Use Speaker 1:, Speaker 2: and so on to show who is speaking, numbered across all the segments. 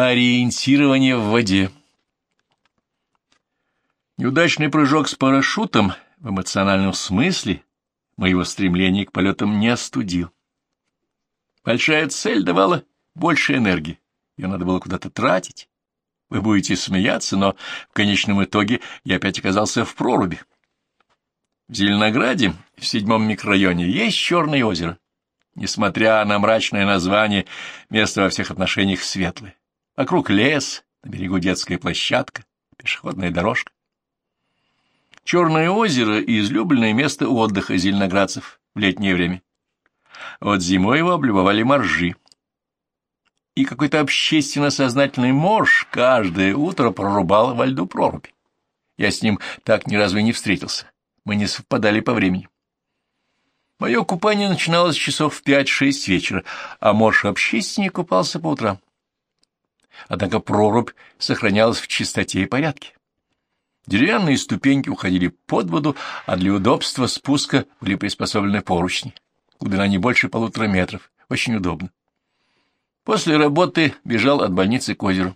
Speaker 1: Ориентирование в воде. Неудачный прыжок с парашютом в эмоциональном смысле моего стремления к полетам не остудил. Большая цель давала больше энергии, ее надо было куда-то тратить. Вы будете смеяться, но в конечном итоге я опять оказался в проруби. В Зеленограде, в седьмом микрорайоне, есть Черное озеро. Несмотря на мрачное название, место во всех отношениях светлое. Вокруг лес, на берегу детская площадка, пешеходная дорожка. Черное озеро — излюбленное место отдыха зеленоградцев в летнее время. Вот зимой его облюбовали моржи. И какой-то общественно-сознательный морж каждое утро прорубал во льду прорубь. Я с ним так ни разу и не встретился. Мы не совпадали по времени. Мое купание начиналось часов в пять-шесть вечера, а морж-общественник купался по утрам однако прорубь сохранялась в чистоте и порядке. Деревянные ступеньки уходили под воду, а для удобства спуска были приспособлены поручни. Глубина не больше полутора метров. Очень удобно. После работы бежал от больницы к озеру.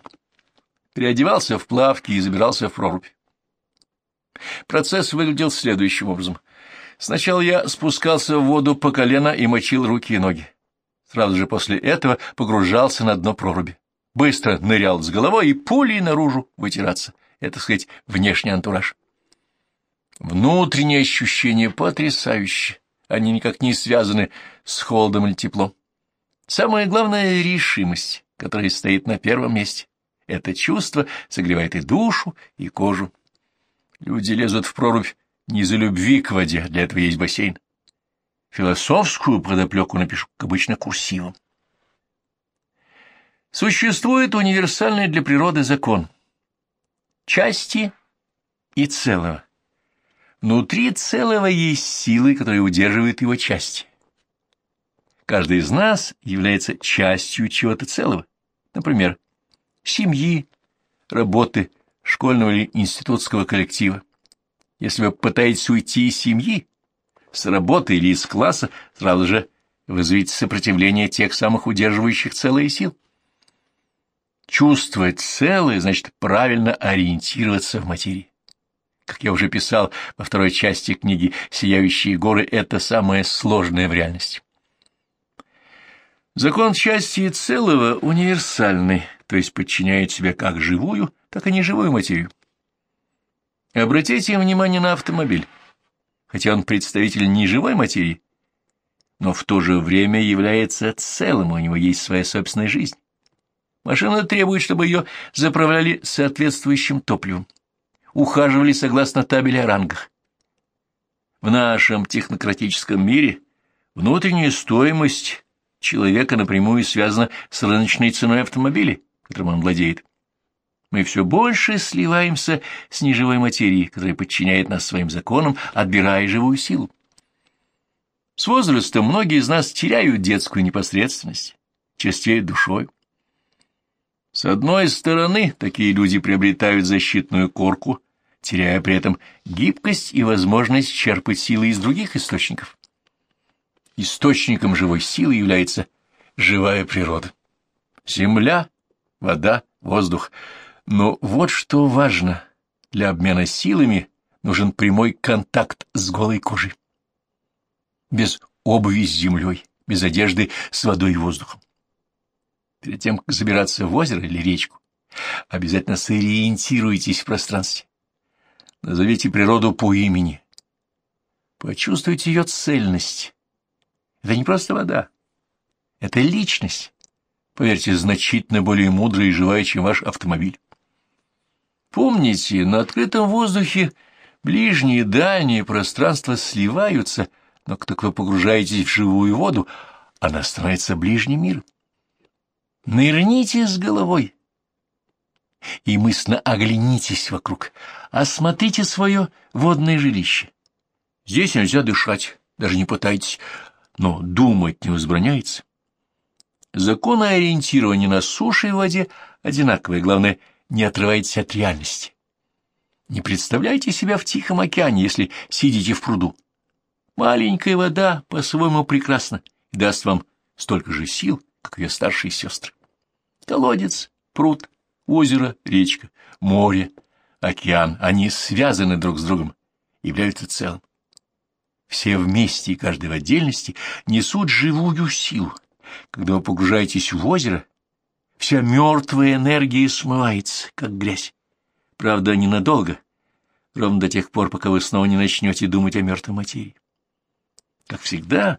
Speaker 1: Переодевался в плавки и забирался в прорубь. Процесс выглядел следующим образом. Сначала я спускался в воду по колено и мочил руки и ноги. Сразу же после этого погружался на дно проруби быстро нырял с головой и пулей наружу вытираться. Это, сказать, внешний антураж. Внутренние ощущения потрясающие. Они никак не связаны с холодом или теплом. Самое главное — решимость, которая стоит на первом месте. Это чувство согревает и душу, и кожу. Люди лезут в прорубь не за любви к воде, для этого есть бассейн. Философскую подоплеку напишу, как обычно, курсивом. Существует универсальный для природы закон части и целого. Внутри целого есть силы, которые удерживают его части. Каждый из нас является частью чего-то целого, например, семьи, работы, школьного или институтского коллектива. Если вы пытаетесь уйти из семьи, с работы или из класса, сразу же вызовите сопротивление тех самых удерживающих целые сил. Чувствовать целое значит правильно ориентироваться в материи. Как я уже писал во второй части книги «Сияющие горы» — это самое сложное в реальности. Закон части целого универсальный, то есть подчиняет себе как живую, так и неживую материю. Обратите внимание на автомобиль. Хотя он представитель неживой материи, но в то же время является целым, у него есть своя собственная жизнь. Машина требует, чтобы ее заправляли соответствующим топливом, ухаживали согласно табели о рангах. В нашем технократическом мире внутренняя стоимость человека напрямую связана с рыночной ценой автомобиля, которым он владеет. Мы все больше сливаемся с неживой материей, которая подчиняет нас своим законам, отбирая живую силу. С возрастом многие из нас теряют детскую непосредственность, черствеют душой. С одной стороны, такие люди приобретают защитную корку, теряя при этом гибкость и возможность черпать силы из других источников. Источником живой силы является живая природа. Земля, вода, воздух. Но вот что важно. Для обмена силами нужен прямой контакт с голой кожей. Без обуви с землей, без одежды с водой и воздухом перед тем, как забираться в озеро или речку, обязательно сориентируйтесь в пространстве. Назовите природу по имени. Почувствуйте ее цельность. Это не просто вода. Это личность. Поверьте, значительно более мудрая и живая, чем ваш автомобиль. Помните, на открытом воздухе ближние и дальние пространства сливаются, но как только вы погружаетесь в живую воду, она становится ближним миром. Нырните с головой и мысленно оглянитесь вокруг, осмотрите свое водное жилище. Здесь нельзя дышать, даже не пытайтесь, но думать не возбраняется. Законы ориентирования на суше и воде одинаковые, главное, не отрывайтесь от реальности. Не представляйте себя в Тихом океане, если сидите в пруду. Маленькая вода по-своему прекрасна и даст вам столько же сил, как ее старшие сестры. Колодец пруд, озеро, речка, море, океан, они связаны друг с другом, являются целым. Все вместе и каждый в отдельности несут живую силу. Когда вы погружаетесь в озеро, вся мертвая энергия смывается, как грязь. Правда, ненадолго, ровно до тех пор, пока вы снова не начнете думать о мертвой материи. Как всегда,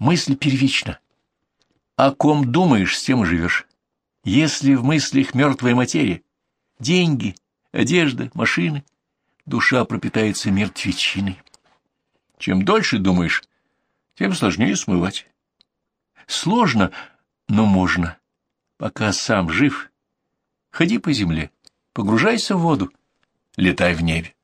Speaker 1: мысль первична. О ком думаешь, с тем и живешь. Если в мыслях мертвая материя, деньги, одежда, машины, душа пропитается мертвечиной. Чем дольше думаешь, тем сложнее смывать. Сложно, но можно. Пока сам жив, ходи по земле, погружайся в воду, летай в небе.